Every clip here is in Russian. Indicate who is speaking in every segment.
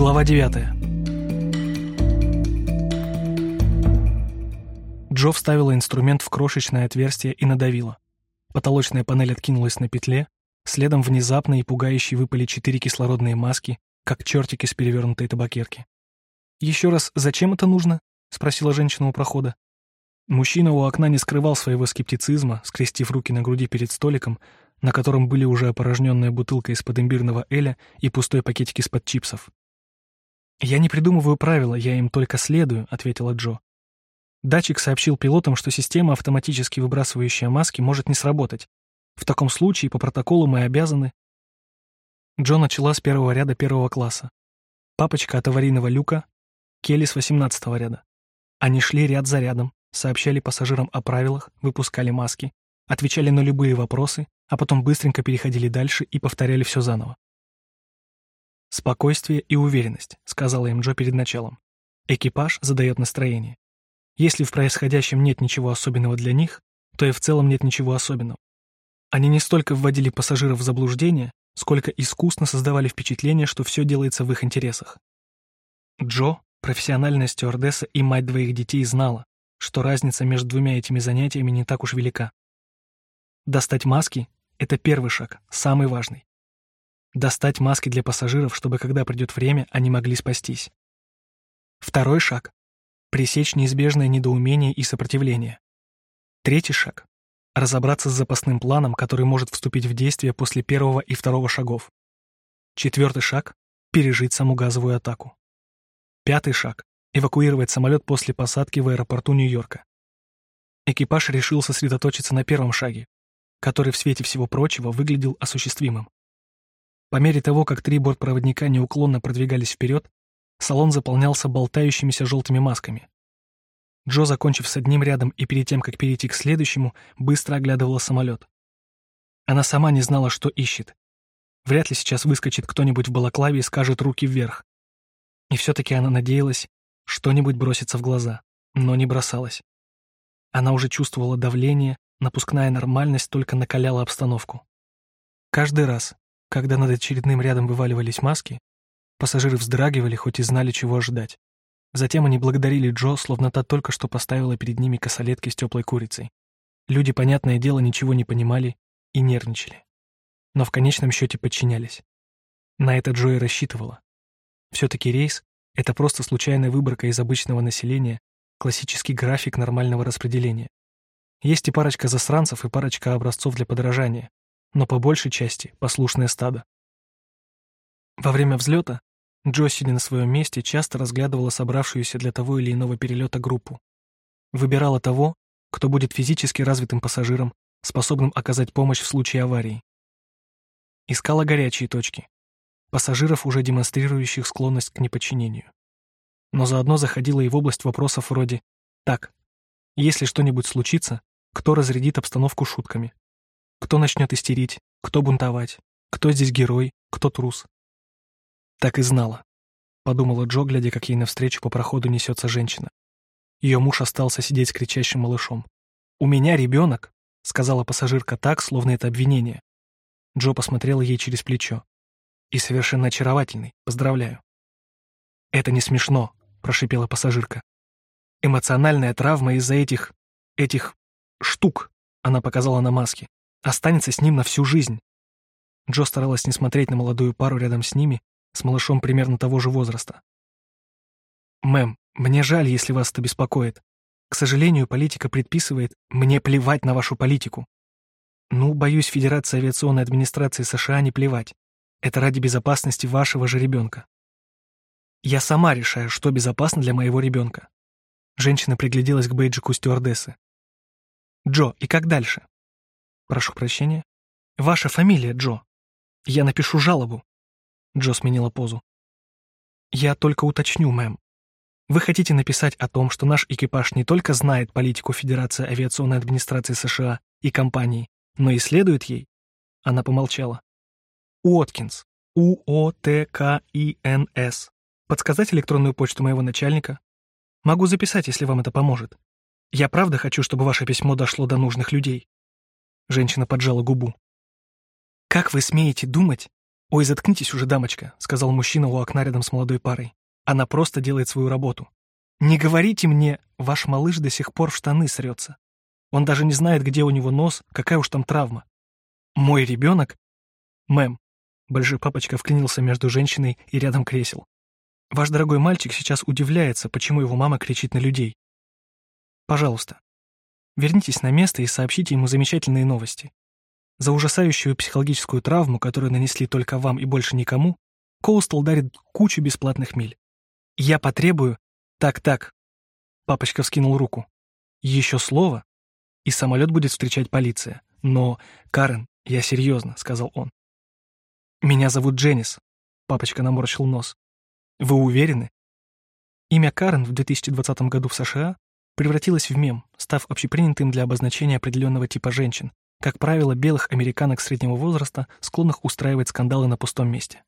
Speaker 1: Глава 9. Джо вставила инструмент в крошечное отверстие и надавила. Потолочная панель откинулась на петле, следом внезапно и пугающе выпали четыре кислородные маски, как чертики с перевернутой табакерки. «Еще раз, зачем это нужно?» — спросила женщина у прохода. Мужчина у окна не скрывал своего скептицизма, скрестив руки на груди перед столиком, на котором были уже опорожненная бутылка из-под имбирного эля и пустой пакетик из-под чипсов. «Я не придумываю правила, я им только следую», — ответила Джо. Датчик сообщил пилотам, что система, автоматически выбрасывающая маски, может не сработать. В таком случае по протоколу мы обязаны... Джо начала с первого ряда первого класса. Папочка от аварийного люка, Келли с восемнадцатого ряда. Они шли ряд за рядом, сообщали пассажирам о правилах, выпускали маски, отвечали на любые вопросы, а потом быстренько переходили дальше и повторяли все заново. «Спокойствие и уверенность», — сказала им Джо перед началом. «Экипаж задает настроение. Если в происходящем нет ничего особенного для них, то и в целом нет ничего особенного. Они не столько вводили пассажиров в заблуждение, сколько искусно создавали впечатление, что все делается в их интересах. Джо, профессиональная стюардесса и мать двоих детей, знала, что разница между двумя этими занятиями не так уж велика. Достать маски — это первый шаг, самый важный. Достать маски для пассажиров, чтобы когда придет время, они могли спастись. Второй шаг — пресечь неизбежное недоумение и сопротивление. Третий шаг — разобраться с запасным планом, который может вступить в действие после первого и второго шагов. Четвертый шаг — пережить саму газовую атаку. Пятый шаг эвакуировать самолет после посадки в аэропорту Нью-Йорка. Экипаж решил сосредоточиться на первом шаге, который в свете всего прочего выглядел осуществимым. По мере того, как три бортпроводника неуклонно продвигались вперед, салон заполнялся болтающимися желтыми масками. Джо, закончив с одним рядом и перед тем, как перейти к следующему, быстро оглядывала самолет. Она сама не знала, что ищет. Вряд ли сейчас выскочит кто-нибудь в балаклаве и скажет руки вверх. И все-таки она надеялась, что-нибудь бросится в глаза, но не бросалась. Она уже чувствовала давление, напускная нормальность только накаляла обстановку. Каждый раз, когда над очередным рядом вываливались маски, пассажиры вздрагивали, хоть и знали, чего ожидать. Затем они благодарили Джо, словно та только что поставила перед ними косолетки с теплой курицей. Люди, понятное дело, ничего не понимали и нервничали. Но в конечном счете подчинялись. На это Джо и рассчитывала. Все-таки рейс это просто случайная выборка из обычного населения, классический график нормального распределения. Есть и парочка засранцев, и парочка образцов для подражания, но по большей части послушное стадо. Во время взлета Джо, на своем месте, часто разглядывала собравшуюся для того или иного перелета группу. Выбирала того, кто будет физически развитым пассажиром, способным оказать помощь в случае аварии. Искала горячие точки, пассажиров, уже демонстрирующих склонность к неподчинению. Но заодно заходила и в область вопросов вроде «Так, если что-нибудь случится, кто разрядит обстановку шутками? Кто начнет истерить? Кто бунтовать? Кто здесь герой? Кто трус?» Так и знала. Подумала Джо, глядя, как ей навстречу по проходу несется женщина. Ее муж остался сидеть с кричащим малышом. «У меня ребенок!» — сказала пассажирка так, словно это обвинение. Джо посмотрела ей через плечо. И совершенно очаровательный. Поздравляю. Это не смешно, прошипела пассажирка. Эмоциональная травма из-за этих... этих... штук, она показала на маске, останется с ним на всю жизнь. Джо старалась не смотреть на молодую пару рядом с ними, с малышом примерно того же возраста. «Мэм, мне жаль, если вас это беспокоит. К сожалению, политика предписывает мне плевать на вашу политику. Ну, боюсь, Федерация авиационной администрации США не плевать. Это ради безопасности вашего же ребенка. Я сама решаю, что безопасно для моего ребенка. Женщина пригляделась к бейджику стюардессы. Джо, и как дальше? Прошу прощения. Ваша фамилия, Джо. Я напишу жалобу. Джо сменила позу. Я только уточню, мэм. Вы хотите написать о том, что наш экипаж не только знает политику Федерации авиационной администрации США и компании, но и следует ей? Она помолчала. Уоткинс. У-О-Т-К-И-Н-С. Подсказать электронную почту моего начальника? Могу записать, если вам это поможет. Я правда хочу, чтобы ваше письмо дошло до нужных людей. Женщина поджала губу. Как вы смеете думать, «Ой, заткнитесь уже, дамочка», — сказал мужчина у окна рядом с молодой парой. «Она просто делает свою работу. Не говорите мне, ваш малыш до сих пор в штаны срется. Он даже не знает, где у него нос, какая уж там травма. Мой ребенок? Мэм. Большой папочка вклинился между женщиной и рядом кресел. Ваш дорогой мальчик сейчас удивляется, почему его мама кричит на людей. Пожалуйста, вернитесь на место и сообщите ему замечательные новости. За ужасающую психологическую травму, которую нанесли только вам и больше никому, Коустал дарит кучу бесплатных миль. Я потребую «Так-так». Папочка вскинул руку. «Еще слово, и самолет будет встречать полиция. Но, Карен, я серьезно», — сказал он. «Меня зовут Дженнис», — папочка наморщил нос. «Вы уверены?» Имя Карен в 2020 году в США превратилось в мем, став общепринятым для обозначения определенного типа женщин, как правило, белых американок среднего возраста, склонных устраивать скандалы на пустом месте.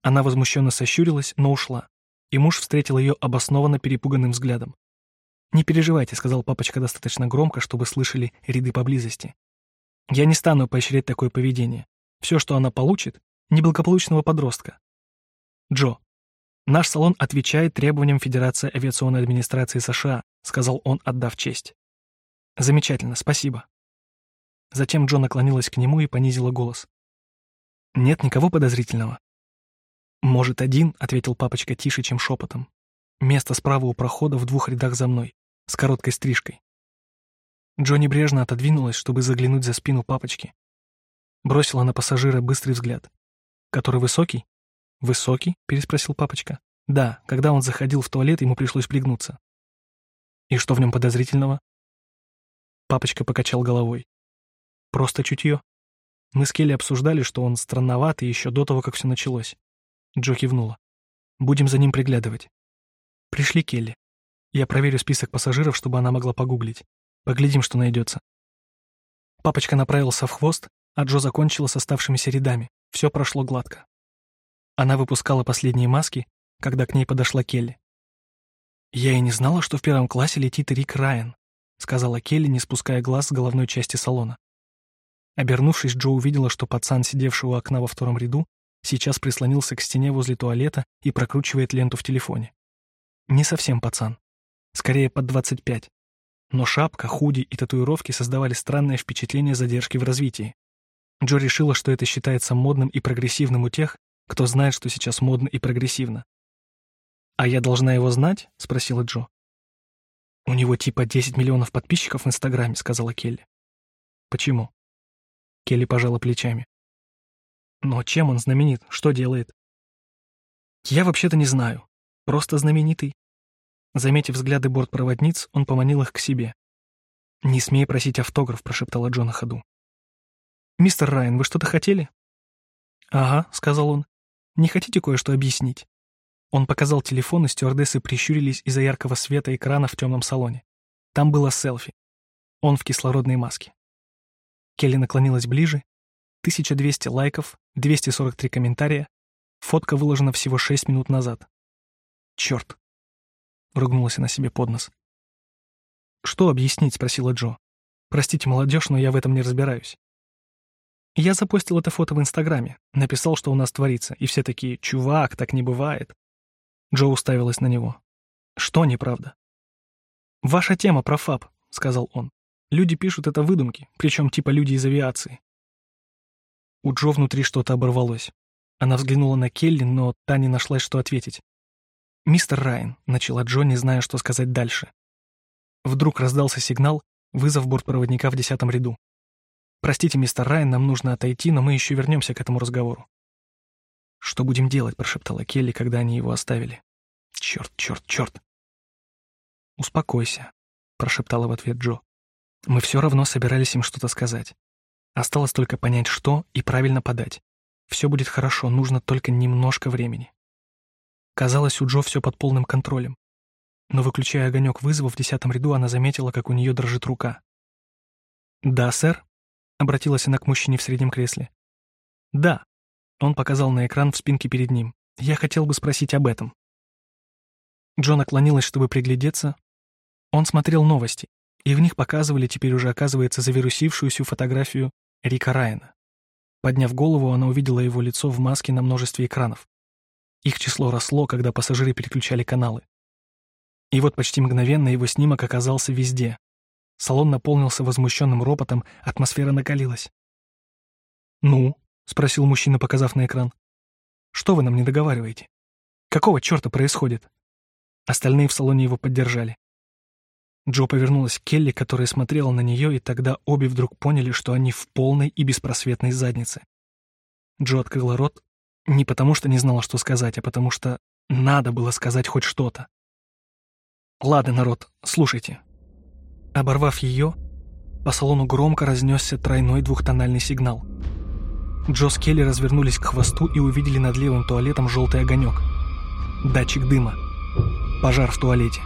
Speaker 1: Она возмущенно сощурилась, но ушла, и муж встретил ее обоснованно перепуганным взглядом. «Не переживайте», — сказал папочка достаточно громко, чтобы слышали ряды поблизости. «Я не стану поощрять такое поведение. Все, что она получит, неблагополучного подростка. Джо, наш салон отвечает требованиям Федерации авиационной администрации США», — сказал он, отдав честь. «Замечательно, спасибо». Затем Джо наклонилась к нему и понизила голос. «Нет никого подозрительного. «Может, один?» — ответил папочка тише, чем шепотом. «Место справа у прохода в двух рядах за мной, с короткой стрижкой». Джонни брежно отодвинулась, чтобы заглянуть за спину папочки. Бросила на пассажира быстрый взгляд. «Который высокий?» «Высокий?» — переспросил папочка. «Да, когда он заходил в туалет, ему пришлось пригнуться». «И что в нем подозрительного?» Папочка покачал головой. «Просто чутье. Мы с Келли обсуждали, что он странноватый еще до того, как все началось. Джо кивнула. «Будем за ним приглядывать». «Пришли Келли. Я проверю список пассажиров, чтобы она могла погуглить. Поглядим, что найдется». Папочка направился в хвост, а Джо закончила с оставшимися рядами. Все прошло гладко. Она выпускала последние маски, когда к ней подошла Келли. «Я и не знала, что в первом классе летит Рик Райан», сказала Келли, не спуская глаз с головной части салона. Обернувшись, Джо увидела, что пацан, сидевший у окна во втором ряду, сейчас прислонился к стене возле туалета и прокручивает ленту в телефоне. Не совсем пацан. Скорее под 25. Но шапка, худи и татуировки создавали странное впечатление задержки в развитии. Джо решила, что это считается модным и прогрессивным у тех, кто знает, что сейчас модно и прогрессивно. «А я должна его знать?» — спросила Джо. «У него типа 10 миллионов подписчиков в Инстаграме», — сказала Келли. «Почему?» Келли пожала плечами. Но чем он знаменит? Что делает? Я вообще-то не знаю. Просто знаменитый. Заметив взгляды бортпроводниц, он поманил их к себе. «Не смей просить автограф», — прошептала Джо на ходу. «Мистер Райан, вы что-то хотели?» «Ага», — сказал он. «Не хотите кое-что объяснить?» Он показал телефон, и стюардессы прищурились из-за яркого света экрана в темном салоне. Там было селфи. Он в кислородной маске. Келли наклонилась ближе 1200 лайков, 243 комментария. Фотка выложена всего 6 минут назад. Черт. Ругнулась она себе под нос. «Что объяснить?» — спросила Джо. «Простите, молодежь, но я в этом не разбираюсь». Я запостил это фото в Инстаграме, написал, что у нас творится, и все такие «Чувак, так не бывает». Джо уставилась на него. «Что неправда?» «Ваша тема про ФАП», — сказал он. «Люди пишут это выдумки, причем типа люди из авиации. У Джо внутри что-то оборвалось. Она взглянула на Келли, но та не нашлась, что ответить. «Мистер Райан», — начала Джо, не зная, что сказать дальше. Вдруг раздался сигнал, вызов бортпроводника в десятом ряду. «Простите, мистер Райан, нам нужно отойти, но мы еще вернемся к этому разговору». «Что будем делать?» — прошептала Келли, когда они его оставили. «Черт, черт, черт!» «Успокойся», — прошептала в ответ Джо. «Мы все равно собирались им что-то сказать. Осталось только понять, что, и правильно подать. Все будет хорошо, нужно только немножко времени. Казалось, у Джо все под полным контролем. Но, выключая огонек вызова в десятом ряду, она заметила, как у нее дрожит рука. «Да, сэр?» — обратилась она к мужчине в среднем кресле. «Да». Он показал на экран в спинке перед ним. «Я хотел бы спросить об этом». Джо наклонилась, чтобы приглядеться. Он смотрел новости, и в них показывали теперь уже, оказывается, завирусившуюся фотографию Рика Райана. Подняв голову, она увидела его лицо в маске на множестве экранов. Их число росло, когда пассажиры переключали каналы. И вот почти мгновенно его снимок оказался везде. Салон наполнился возмущенным ропотом, атмосфера накалилась. «Ну?» — спросил мужчина, показав на экран. «Что вы нам не договариваете? Какого черта происходит?» Остальные в салоне его поддержали. Джо повернулась к Келли, которая смотрела на нее, и тогда обе вдруг поняли, что они в полной и беспросветной заднице. Джо открыла рот не потому, что не знала, что сказать, а потому что надо было сказать хоть что-то. «Ладно, народ, слушайте». Оборвав ее, по салону громко разнесся тройной двухтональный сигнал. Джо с Келли развернулись к хвосту и увидели над левым туалетом желтый огонек. Датчик дыма. Пожар в туалете.